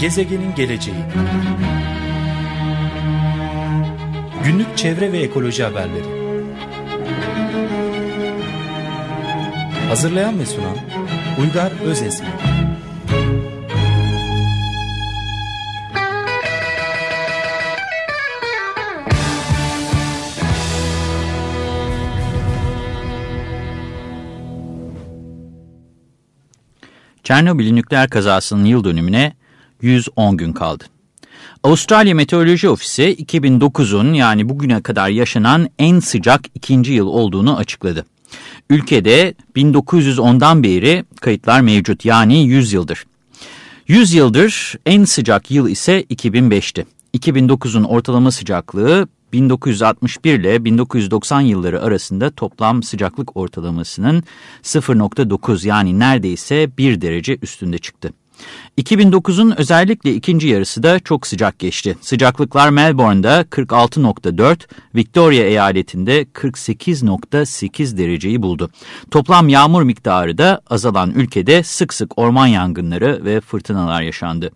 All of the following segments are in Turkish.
Gezegenin geleceği. Günlük çevre ve ekoloji haberleri. Hazırlayan ve sunan Uygar Özesmi. Çernobil nükleer kazasının yıl dönümüne 110 gün kaldı. Avustralya Meteoroloji Ofisi 2009'un yani bugüne kadar yaşanan en sıcak ikinci yıl olduğunu açıkladı. Ülkede 1910'dan beri kayıtlar mevcut yani 100 yıldır. 100 yıldır en sıcak yıl ise 2005'ti. 2009'un ortalama sıcaklığı 1961 ile 1990 yılları arasında toplam sıcaklık ortalamasının 0.9 yani neredeyse 1 derece üstünde çıktı. 2009'un özellikle ikinci yarısı da çok sıcak geçti. Sıcaklıklar Melbourne'da 46.4, Victoria eyaletinde 48.8 dereceyi buldu. Toplam yağmur miktarı da azalan ülkede sık sık orman yangınları ve fırtınalar yaşandı.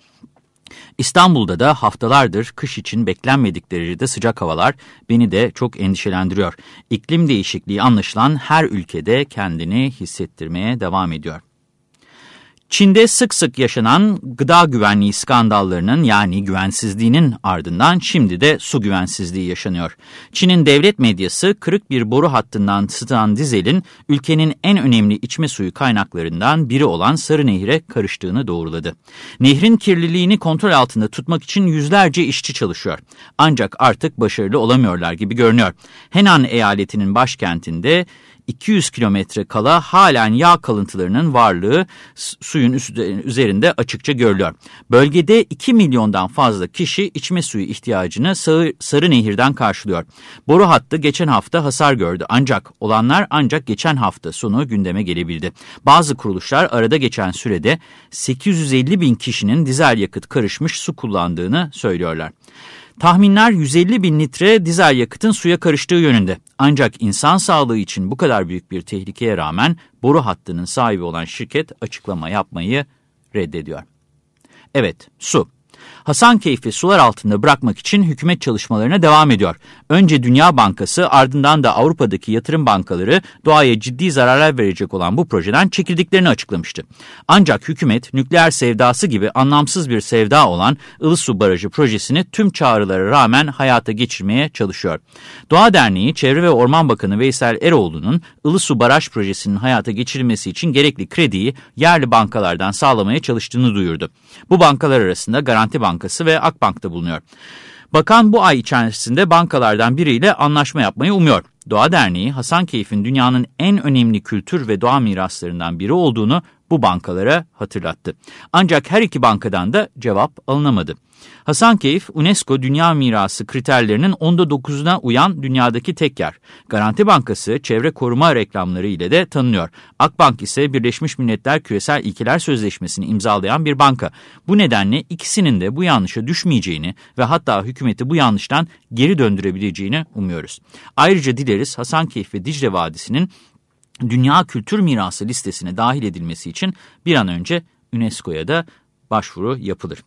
İstanbul'da da haftalardır kış için beklenmedik derecede sıcak havalar beni de çok endişelendiriyor. İklim değişikliği anlaşılan her ülkede kendini hissettirmeye devam ediyor. Çin'de sık sık yaşanan gıda güvenliği skandallarının yani güvensizliğinin ardından şimdi de su güvensizliği yaşanıyor. Çin'in devlet medyası kırık bir boru hattından sıtan dizelin ülkenin en önemli içme suyu kaynaklarından biri olan Sarı Nehir'e karıştığını doğruladı. Nehrin kirliliğini kontrol altında tutmak için yüzlerce işçi çalışıyor. Ancak artık başarılı olamıyorlar gibi görünüyor. Henan eyaletinin başkentinde 200 kilometre kala halen yağ kalıntılarının varlığı suyun üzerinde açıkça görülüyor. Bölgede 2 milyondan fazla kişi içme suyu ihtiyacını Sarı, Nehir'den karşılıyor. Boru hattı geçen hafta hasar gördü ancak olanlar ancak geçen hafta sonu gündeme gelebildi. Bazı kuruluşlar arada geçen sürede 850 bin kişinin dizel yakıt karışmış su kullandığını söylüyorlar. Tahminler 150 bin litre dizel yakıtın suya karıştığı yönünde. Ancak insan sağlığı için bu kadar büyük bir tehlikeye rağmen boru hattının sahibi olan şirket açıklama yapmayı reddediyor. Evet, su. Hasankeyf'i sular altında bırakmak için hükümet çalışmalarına devam ediyor. Önce Dünya Bankası ardından da Avrupa'daki yatırım bankaları doğaya ciddi zararlar verecek olan bu projeden çekildiklerini açıklamıştı. Ancak hükümet nükleer sevdası gibi anlamsız bir sevda olan Ilısu Barajı projesini tüm çağrılara rağmen hayata geçirmeye çalışıyor. Doğa Derneği Çevre ve Orman Bakanı Veysel Eroğlu'nun Ilısu Baraj projesinin hayata geçirilmesi için gerekli krediyi yerli bankalardan sağlamaya çalıştığını duyurdu. Bu bankalar arasında Garanti Bankası ve Akbank'ta bulunuyor. Bakan bu ay içerisinde bankalardan biriyle anlaşma yapmayı umuyor. Doğa Derneği, Hasankeyf'in dünyanın en önemli kültür ve doğa miraslarından biri olduğunu bu bankalara hatırlattı. Ancak her iki bankadan da cevap alınamadı. Hasankeyf, UNESCO Dünya Mirası kriterlerinin onda 9'una uyan dünyadaki tek yer. Garanti Bankası çevre koruma reklamları ile de tanınıyor. Akbank ise Birleşmiş Milletler Küresel İlkeler Sözleşmesi'ni imzalayan bir banka. Bu nedenle ikisinin de bu yanlışa düşmeyeceğini ve hatta hükümeti bu yanlıştan geri döndürebileceğini umuyoruz. Ayrıca dileriz Hasankeyf ve Dicle Vadisi'nin Dünya Kültür Mirası listesine dahil edilmesi için bir an önce UNESCO'ya da başvuru yapılır.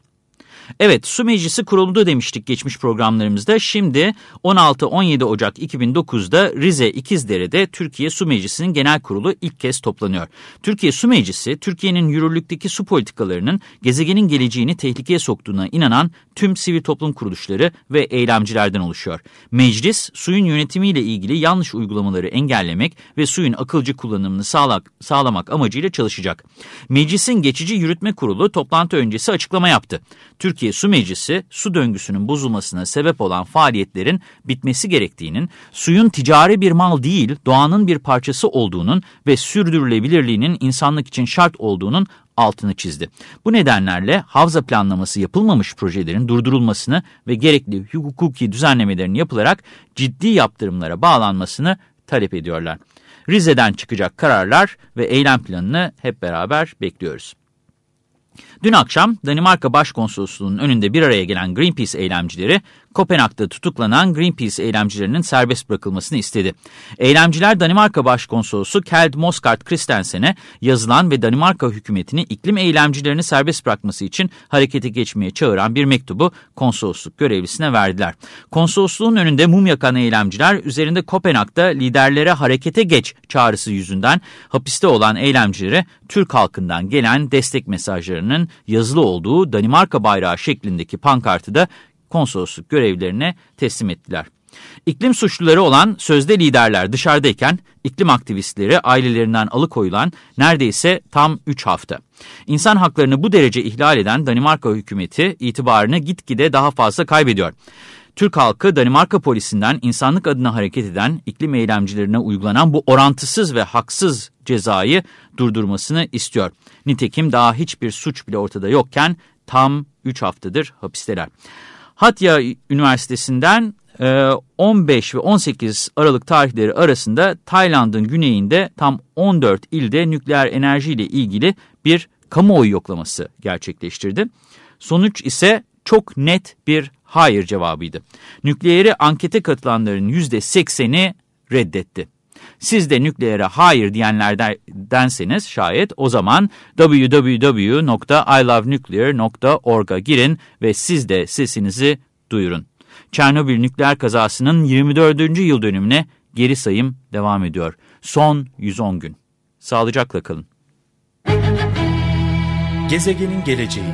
Evet su meclisi kuruldu demiştik geçmiş programlarımızda. Şimdi 16-17 Ocak 2009'da Rize İkizdere'de Türkiye Su Meclisi'nin genel kurulu ilk kez toplanıyor. Türkiye Su Meclisi Türkiye'nin yürürlükteki su politikalarının gezegenin geleceğini tehlikeye soktuğuna inanan tüm sivil toplum kuruluşları ve eylemcilerden oluşuyor. Meclis suyun yönetimiyle ilgili yanlış uygulamaları engellemek ve suyun akılcı kullanımını sağlak, sağlamak amacıyla çalışacak. Meclisin geçici yürütme kurulu toplantı öncesi açıklama yaptı. Türkiye Su Meclisi su döngüsünün bozulmasına sebep olan faaliyetlerin bitmesi gerektiğinin, suyun ticari bir mal değil doğanın bir parçası olduğunun ve sürdürülebilirliğinin insanlık için şart olduğunun altını çizdi. Bu nedenlerle havza planlaması yapılmamış projelerin durdurulmasını ve gerekli hukuki düzenlemelerin yapılarak ciddi yaptırımlara bağlanmasını talep ediyorlar. Rize'den çıkacak kararlar ve eylem planını hep beraber bekliyoruz. Dün akşam Danimarka Başkonsolosluğu'nun önünde bir araya gelen Greenpeace eylemcileri, Kopenhag'da tutuklanan Greenpeace eylemcilerinin serbest bırakılmasını istedi. Eylemciler Danimarka Başkonsolosu Kjeld Moskart Christensen'e yazılan ve Danimarka hükümetini iklim eylemcilerini serbest bırakması için harekete geçmeye çağıran bir mektubu konsolosluk görevlisine verdiler. Konsolosluğun önünde mum yakan eylemciler üzerinde Kopenhag'da liderlere harekete geç çağrısı yüzünden hapiste olan eylemcilere Türk halkından gelen destek mesajlarının yazılı olduğu Danimarka bayrağı şeklindeki pankartı da konsolosluk görevlilerine teslim ettiler. İklim suçluları olan sözde liderler dışarıdayken iklim aktivistleri ailelerinden alıkoyulan neredeyse tam 3 hafta. İnsan haklarını bu derece ihlal eden Danimarka hükümeti itibarını gitgide daha fazla kaybediyor. Türk halkı Danimarka polisinden insanlık adına hareket eden iklim eylemcilerine uygulanan bu orantısız ve haksız cezayı durdurmasını istiyor. Nitekim daha hiçbir suç bile ortada yokken tam 3 haftadır hapisteler. Hatya Üniversitesi'nden 15 e, ve 18 Aralık tarihleri arasında Tayland'ın güneyinde tam 14 ilde nükleer enerji ile ilgili bir kamuoyu yoklaması gerçekleştirdi. Sonuç ise çok net bir hayır cevabıydı. Nükleeri ankete katılanların %80'i reddetti. Siz de nükleere hayır diyenlerdenseniz şayet o zaman www.ilovenuclear.org'a girin ve siz de sesinizi duyurun. Çernobil nükleer kazasının 24. yıl dönümüne geri sayım devam ediyor. Son 110 gün. Sağlıcakla kalın. Gezegenin geleceği